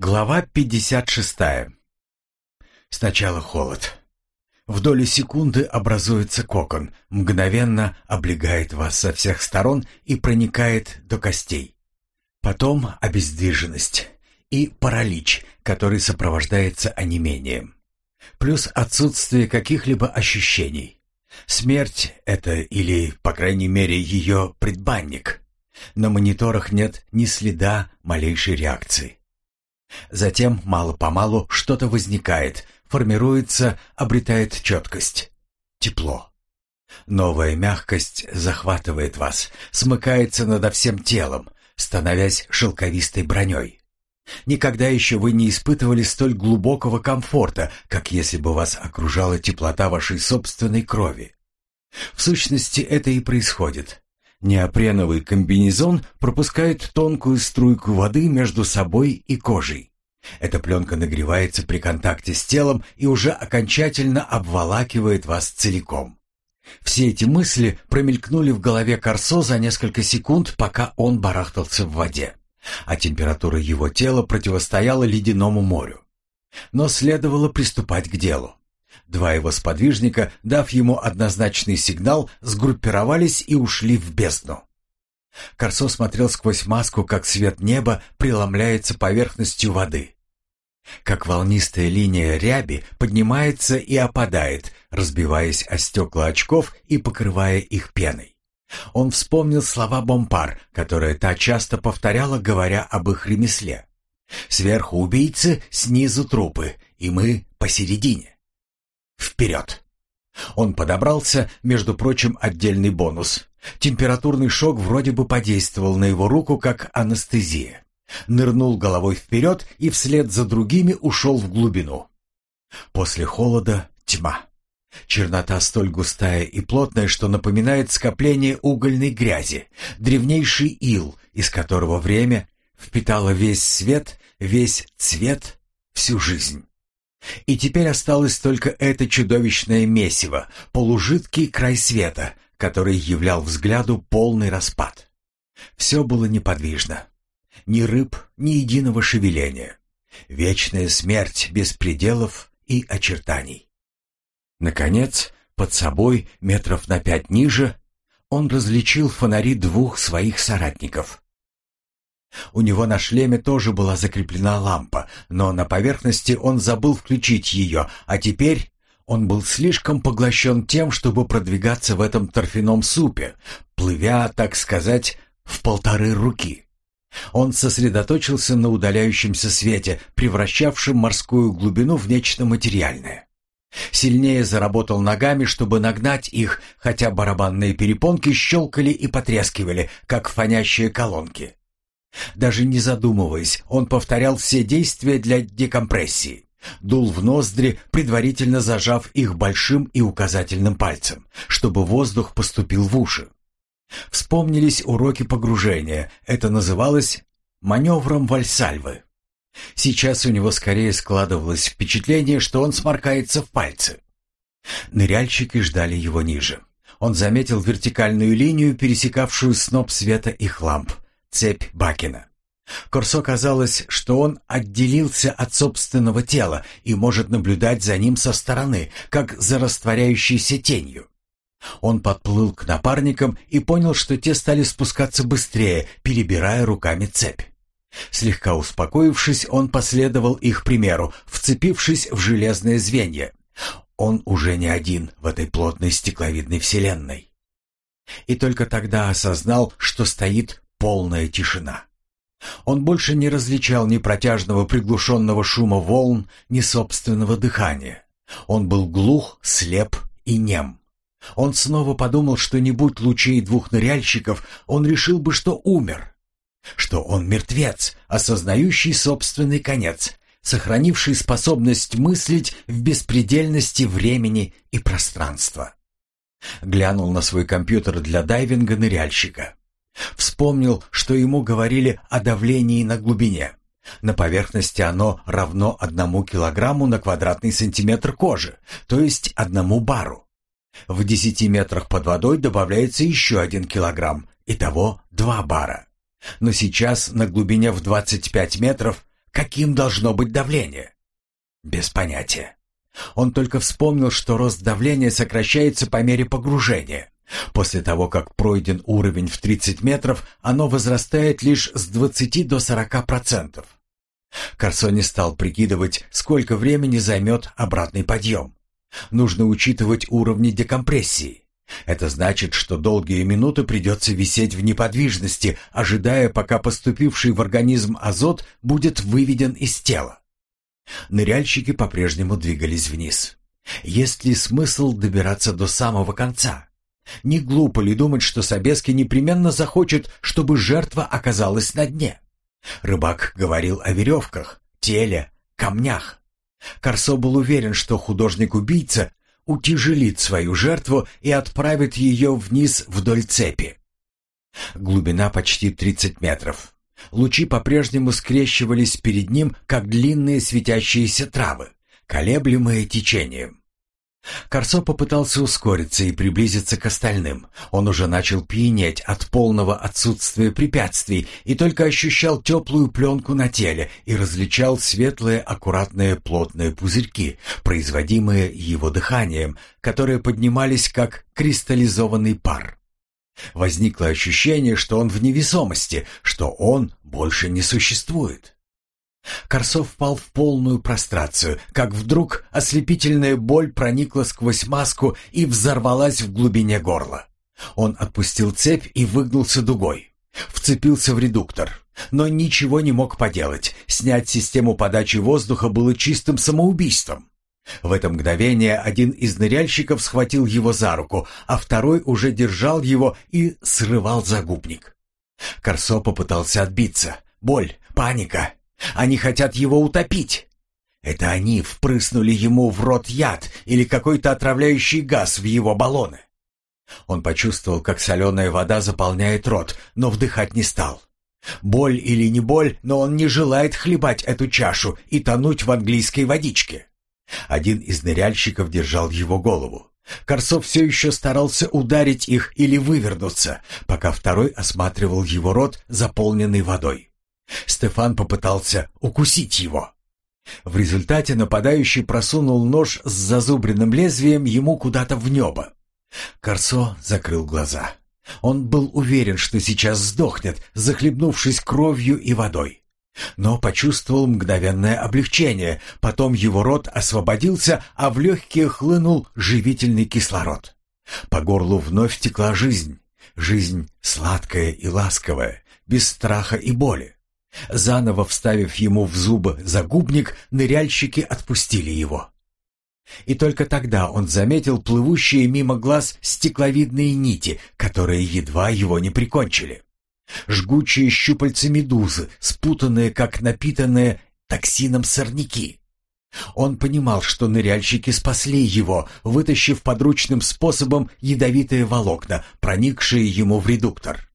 Глава 56. Сначала холод. В доли секунды образуется кокон, мгновенно облегает вас со всех сторон и проникает до костей. Потом обездвиженность и паралич, который сопровождается онемением. Плюс отсутствие каких-либо ощущений. Смерть — это или, по крайней мере, ее предбанник. На мониторах нет ни следа малейшей реакции. Затем мало-помалу что-то возникает, формируется, обретает четкость. Тепло. Новая мягкость захватывает вас, смыкается над всем телом, становясь шелковистой броней. Никогда еще вы не испытывали столь глубокого комфорта, как если бы вас окружала теплота вашей собственной крови. В сущности, это и происходит. Неопреновый комбинезон пропускает тонкую струйку воды между собой и кожей. Эта пленка нагревается при контакте с телом и уже окончательно обволакивает вас целиком. Все эти мысли промелькнули в голове Корсо за несколько секунд, пока он барахтался в воде, а температура его тела противостояла ледяному морю. Но следовало приступать к делу. Два его сподвижника, дав ему однозначный сигнал, сгруппировались и ушли в бездну. Корсо смотрел сквозь маску, как свет неба преломляется поверхностью воды. Как волнистая линия ряби поднимается и опадает, разбиваясь о стекла очков и покрывая их пеной. Он вспомнил слова Бомпар, которые та часто повторяла, говоря об их ремесле. «Сверху убийцы, снизу трупы, и мы посередине». Вперед! Он подобрался, между прочим, отдельный бонус. Температурный шок вроде бы подействовал на его руку, как анестезия. Нырнул головой вперед и вслед за другими ушел в глубину. После холода тьма. Чернота столь густая и плотная, что напоминает скопление угольной грязи, древнейший ил, из которого время впитало весь свет, весь цвет, всю жизнь. И теперь осталось только это чудовищное месиво, полужидкий край света, который являл взгляду полный распад. Все было неподвижно. Ни рыб, ни единого шевеления. Вечная смерть без пределов и очертаний. Наконец, под собой, метров на пять ниже, он различил фонари двух своих соратников. У него на шлеме тоже была закреплена лампа, но на поверхности он забыл включить ее, а теперь он был слишком поглощен тем, чтобы продвигаться в этом торфяном супе, плывя, так сказать, в полторы руки. Он сосредоточился на удаляющемся свете, превращавшем морскую глубину в нечто материальное. Сильнее заработал ногами, чтобы нагнать их, хотя барабанные перепонки щелкали и потрескивали, как фонящие колонки. Даже не задумываясь, он повторял все действия для декомпрессии. Дул в ноздри, предварительно зажав их большим и указательным пальцем, чтобы воздух поступил в уши. Вспомнились уроки погружения. Это называлось маневром вальсальвы. Сейчас у него скорее складывалось впечатление, что он сморкается в пальцы. Ныряльщики ждали его ниже. Он заметил вертикальную линию, пересекавшую сноп света их ламп цепь Бакина. Корсо казалось, что он отделился от собственного тела и может наблюдать за ним со стороны, как за растворяющейся тенью. Он подплыл к напарникам и понял, что те стали спускаться быстрее, перебирая руками цепь. Слегка успокоившись, он последовал их примеру, вцепившись в железные звенья. Он уже не один в этой плотной стекловидной вселенной. И только тогда осознал, что стоит полная тишина. Он больше не различал ни протяжного приглушенного шума волн, ни собственного дыхания. Он был глух, слеп и нем. Он снова подумал, что не будь лучей двух ныряльщиков, он решил бы, что умер. Что он мертвец, осознающий собственный конец, сохранивший способность мыслить в беспредельности времени и пространства. Глянул на свой компьютер для дайвинга ныряльщика. Вспомнил, что ему говорили о давлении на глубине. На поверхности оно равно одному килограмму на квадратный сантиметр кожи, то есть одному бару. В десяти метрах под водой добавляется еще один килограмм, итого два бара. Но сейчас на глубине в 25 метров каким должно быть давление? Без понятия. Он только вспомнил, что рост давления сокращается по мере погружения. После того, как пройден уровень в 30 метров, оно возрастает лишь с 20 до 40%. Корсо стал прикидывать, сколько времени займет обратный подъем. Нужно учитывать уровни декомпрессии. Это значит, что долгие минуты придется висеть в неподвижности, ожидая, пока поступивший в организм азот будет выведен из тела. Ныряльщики по-прежнему двигались вниз. Есть ли смысл добираться до самого конца? Не глупо ли думать, что Собески непременно захочет, чтобы жертва оказалась на дне? Рыбак говорил о веревках, теле, камнях. Корсо был уверен, что художник-убийца утяжелит свою жертву и отправит ее вниз вдоль цепи. Глубина почти 30 метров. Лучи по-прежнему скрещивались перед ним, как длинные светящиеся травы, колеблемые течением. Корсо попытался ускориться и приблизиться к остальным. Он уже начал пьянеть от полного отсутствия препятствий и только ощущал теплую пленку на теле и различал светлые, аккуратные, плотные пузырьки, производимые его дыханием, которые поднимались как кристаллизованный пар. Возникло ощущение, что он в невесомости, что он больше не существует. Корсов впал в полную прострацию, как вдруг ослепительная боль проникла сквозь маску и взорвалась в глубине горла. Он отпустил цепь и выгнулся дугой. Вцепился в редуктор, но ничего не мог поделать. Снять систему подачи воздуха было чистым самоубийством. В это мгновение один из ныряльщиков схватил его за руку, а второй уже держал его и срывал загубник. Корсо попытался отбиться. Боль, паника, они хотят его утопить. Это они впрыснули ему в рот яд или какой-то отравляющий газ в его баллоны. Он почувствовал, как соленая вода заполняет рот, но вдыхать не стал. Боль или не боль, но он не желает хлебать эту чашу и тонуть в английской водичке. Один из ныряльщиков держал его голову. Корсов все еще старался ударить их или вывернуться, пока второй осматривал его рот, заполненный водой. Стефан попытался укусить его. В результате нападающий просунул нож с зазубренным лезвием ему куда-то в небо. Корсо закрыл глаза. Он был уверен, что сейчас сдохнет, захлебнувшись кровью и водой. Но почувствовал мгновенное облегчение, потом его рот освободился, а в легкие хлынул живительный кислород. По горлу вновь текла жизнь. Жизнь сладкая и ласковая, без страха и боли. Заново вставив ему в зубы загубник, ныряльщики отпустили его. И только тогда он заметил плывущие мимо глаз стекловидные нити, которые едва его не прикончили. Жгучие щупальца медузы, спутанные, как напитанные токсином сорняки. Он понимал, что ныряльщики спасли его, вытащив подручным способом ядовитые волокна, проникшие ему в редуктор.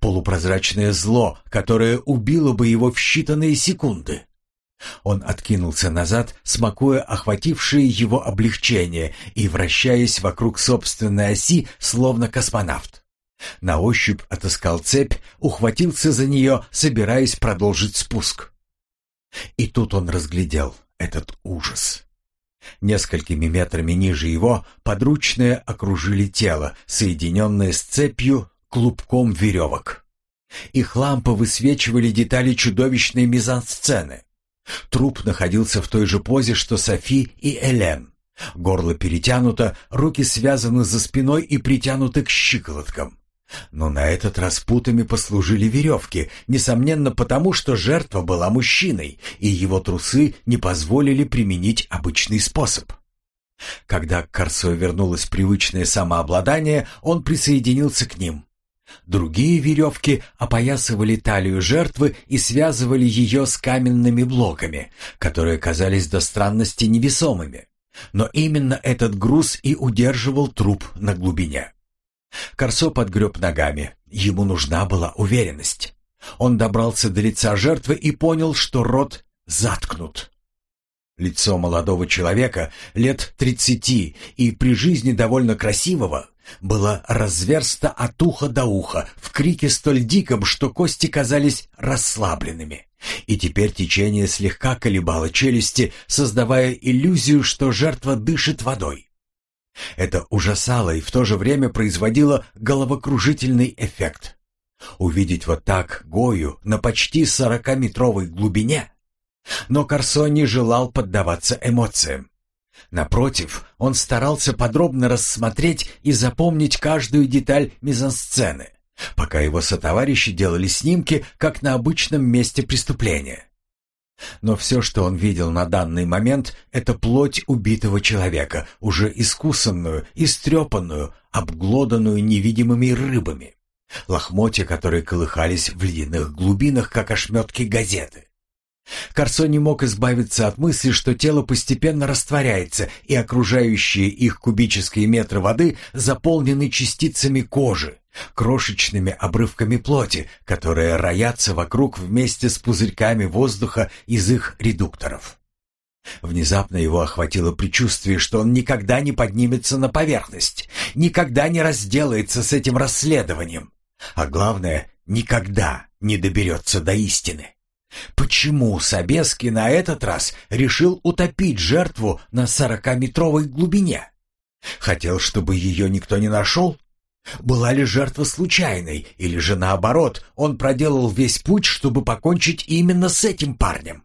Полупрозрачное зло, которое убило бы его в считанные секунды. Он откинулся назад, смакуя охватившее его облегчение и вращаясь вокруг собственной оси, словно космонавт. На ощупь отыскал цепь, ухватился за нее, собираясь продолжить спуск. И тут он разглядел этот ужас. Несколькими метрами ниже его подручные окружили тело, соединенное с цепью клубком веревок. Их лампы высвечивали детали чудовищной мизансцены. Труп находился в той же позе, что Софи и Элен. Горло перетянуто, руки связаны за спиной и притянуты к щиколоткам. Но на этот раз путами послужили веревки, несомненно потому, что жертва была мужчиной, и его трусы не позволили применить обычный способ. Когда к Корсо вернулось привычное самообладание, он присоединился к ним. Другие веревки опоясывали талию жертвы и связывали ее с каменными блоками, которые казались до странности невесомыми. Но именно этот груз и удерживал труп на глубине. Корсо подгреб ногами. Ему нужна была уверенность. Он добрался до лица жертвы и понял, что рот заткнут. Лицо молодого человека, лет тридцати и при жизни довольно красивого, было разверсто от уха до уха в крике столь диком, что кости казались расслабленными. И теперь течение слегка колебало челюсти, создавая иллюзию, что жертва дышит водой. Это ужасало и в то же время производило головокружительный эффект. Увидеть вот так Гою на почти сорокаметровой глубине но Корсо не желал поддаваться эмоциям. Напротив, он старался подробно рассмотреть и запомнить каждую деталь мизансцены, пока его сотоварищи делали снимки, как на обычном месте преступления. Но все, что он видел на данный момент, это плоть убитого человека, уже искусанную, истрепанную, обглоданную невидимыми рыбами. Лохмотья, которые колыхались в ледяных глубинах, как ошметки газеты. Корсо не мог избавиться от мысли, что тело постепенно растворяется, и окружающие их кубические метры воды заполнены частицами кожи, крошечными обрывками плоти, которые роятся вокруг вместе с пузырьками воздуха из их редукторов. Внезапно его охватило предчувствие, что он никогда не поднимется на поверхность, никогда не разделается с этим расследованием, а главное, никогда не доберется до истины. Почему Собеский на этот раз решил утопить жертву на сорокаметровой глубине? Хотел, чтобы ее никто не нашел? Была ли жертва случайной, или же наоборот, он проделал весь путь, чтобы покончить именно с этим парнем?